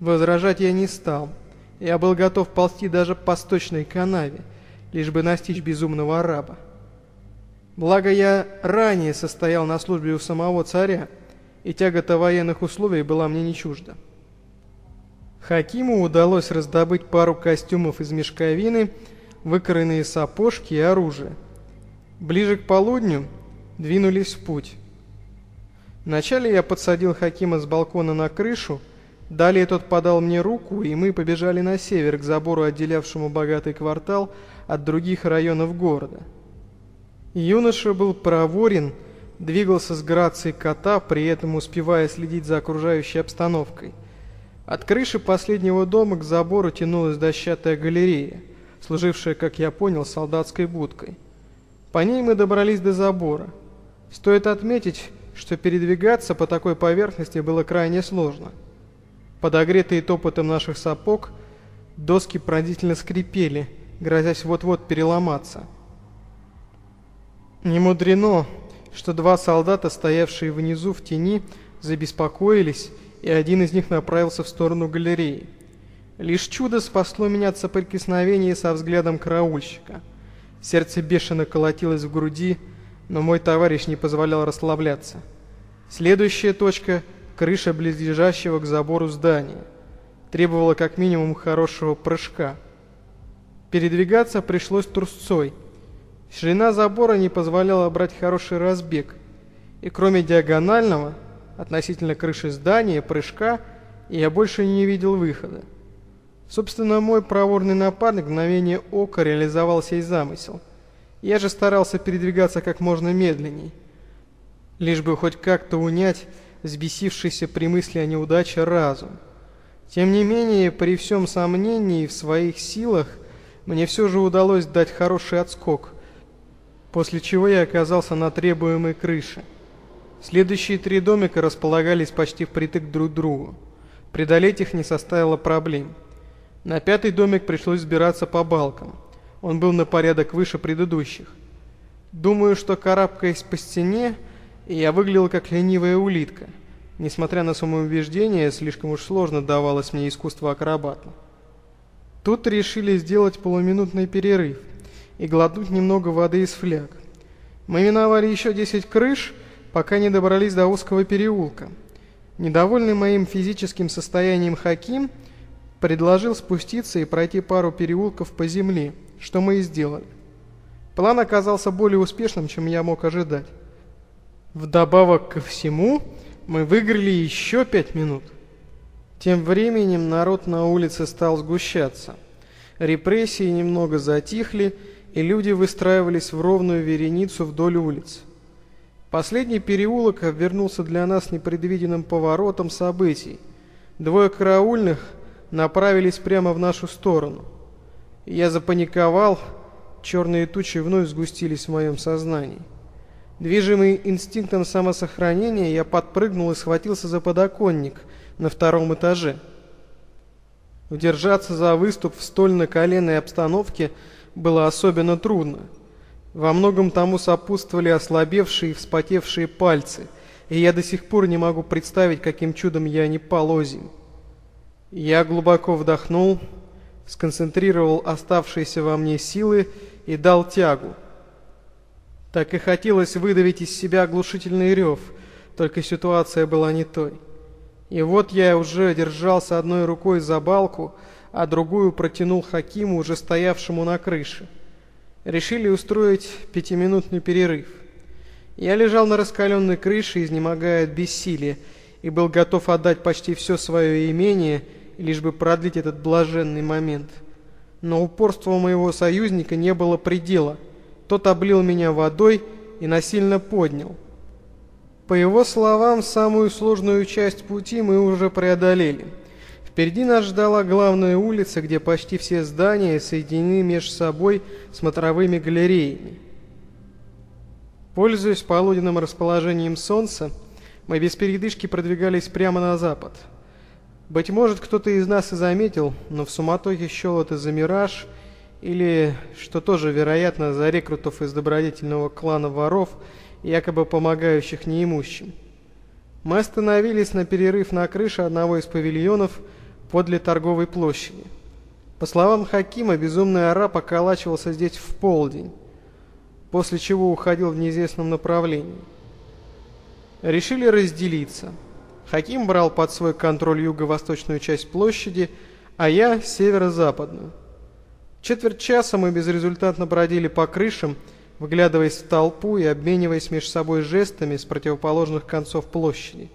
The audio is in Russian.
Возражать я не стал. Я был готов ползти даже по сточной канаве, лишь бы настичь безумного араба. Благо я ранее состоял на службе у самого царя, и тягота военных условий была мне не чужда. Хакиму удалось раздобыть пару костюмов из мешковины, выкроенные сапожки и оружие. Ближе к полудню двинулись в путь. Вначале я подсадил Хакима с балкона на крышу, далее тот подал мне руку, и мы побежали на север к забору, отделявшему богатый квартал от других районов города. Юноша был проворен, двигался с грацией кота, при этом успевая следить за окружающей обстановкой – от крыши последнего дома к забору тянулась дощатая галерея, служившая, как я понял, солдатской будкой. По ней мы добрались до забора. Стоит отметить, что передвигаться по такой поверхности было крайне сложно. Подогретые топотом наших сапог, доски пронзительно скрипели, грозясь вот-вот переломаться. Не мудрено, что два солдата, стоявшие внизу в тени, забеспокоились и один из них направился в сторону галереи. Лишь чудо спасло меня от соприкосновения со взглядом караульщика. Сердце бешено колотилось в груди, но мой товарищ не позволял расслабляться. Следующая точка — крыша близлежащего к забору здания. Требовала как минимум хорошего прыжка. Передвигаться пришлось трусцой. Ширина забора не позволяла брать хороший разбег, и кроме диагонального — относительно крыши здания, прыжка, я больше не видел выхода. Собственно, мой проворный напарник мгновение ока реализовал сей замысел. Я же старался передвигаться как можно медленней, лишь бы хоть как-то унять взбесившийся при мысли о неудаче разум. Тем не менее, при всем сомнении в своих силах, мне все же удалось дать хороший отскок, после чего я оказался на требуемой крыше. Следующие три домика располагались почти впритык друг к другу. Преодолеть их не составило проблем. На пятый домик пришлось сбираться по балкам. Он был на порядок выше предыдущих. Думаю, что карабкаясь по стене, я выглядел как ленивая улитка. Несмотря на самоубеждение, слишком уж сложно давалось мне искусство акробата. Тут решили сделать полуминутный перерыв и глотнуть немного воды из фляг. Мы миновали еще 10 крыш – пока не добрались до узкого переулка. Недовольный моим физическим состоянием Хаким предложил спуститься и пройти пару переулков по земле, что мы и сделали. План оказался более успешным, чем я мог ожидать. Вдобавок ко всему, мы выиграли еще пять минут. Тем временем народ на улице стал сгущаться. Репрессии немного затихли, и люди выстраивались в ровную вереницу вдоль улиц. Последний переулок обернулся для нас непредвиденным поворотом событий. Двое караульных направились прямо в нашу сторону. Я запаниковал, черные тучи вновь сгустились в моем сознании. Движимый инстинктом самосохранения, я подпрыгнул и схватился за подоконник на втором этаже. Удержаться за выступ в столь наколенной обстановке было особенно трудно. Во многом тому сопутствовали ослабевшие и вспотевшие пальцы, и я до сих пор не могу представить, каким чудом я не пал озимь. Я глубоко вдохнул, сконцентрировал оставшиеся во мне силы и дал тягу. Так и хотелось выдавить из себя оглушительный рев, только ситуация была не той. И вот я уже держался одной рукой за балку, а другую протянул Хакиму, уже стоявшему на крыше решили устроить пятиминутный перерыв. Я лежал на раскаленной крыше, изнемогая от бессилия, и был готов отдать почти все свое имение, лишь бы продлить этот блаженный момент. Но упорству моего союзника не было предела. Тот облил меня водой и насильно поднял. По его словам, самую сложную часть пути мы уже преодолели – Впереди нас ждала главная улица, где почти все здания соединены между собой смотровыми галереями. Пользуясь полуденным расположением солнца, мы без передышки продвигались прямо на запад. Быть может, кто-то из нас и заметил, но в суматохе счел это за мираж, или, что тоже вероятно, за рекрутов из добродетельного клана воров, якобы помогающих неимущим. Мы остановились на перерыв на крыше одного из павильонов – подле торговой площади. По словам Хакима, безумный араб околачивался здесь в полдень, после чего уходил в неизвестном направлении. Решили разделиться. Хаким брал под свой контроль юго-восточную часть площади, а я – северо-западную. Четверть часа мы безрезультатно бродили по крышам, выглядываясь в толпу и обмениваясь между собой жестами с противоположных концов площади.